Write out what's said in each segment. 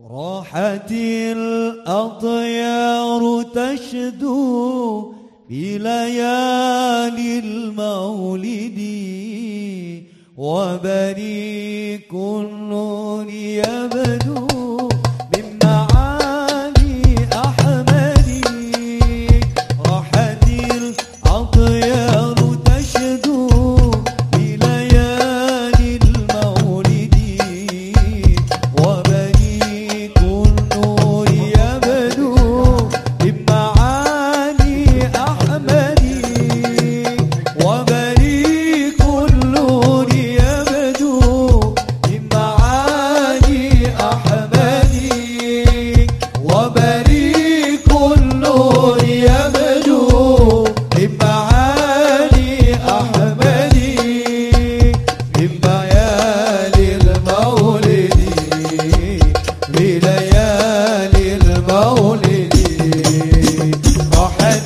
راحت الأطيار تشدو بليالي المولد وبريك النور يبدو راحت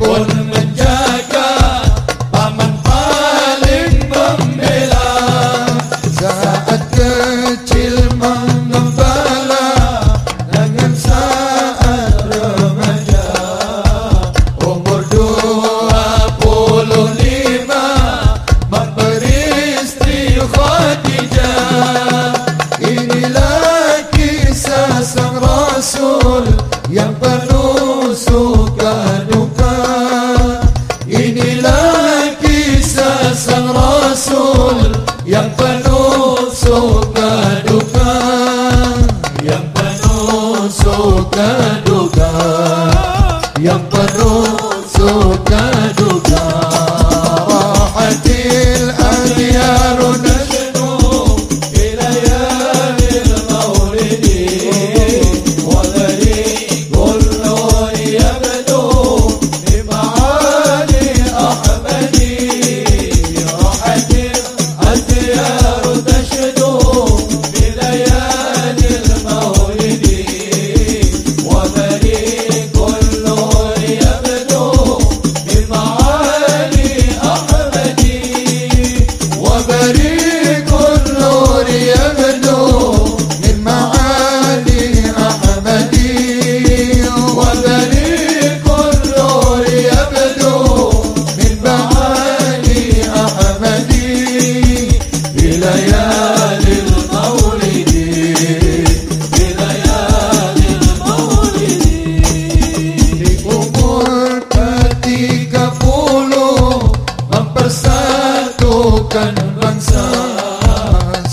What. suka duka. Yang penuh suka duka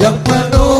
Yang penuh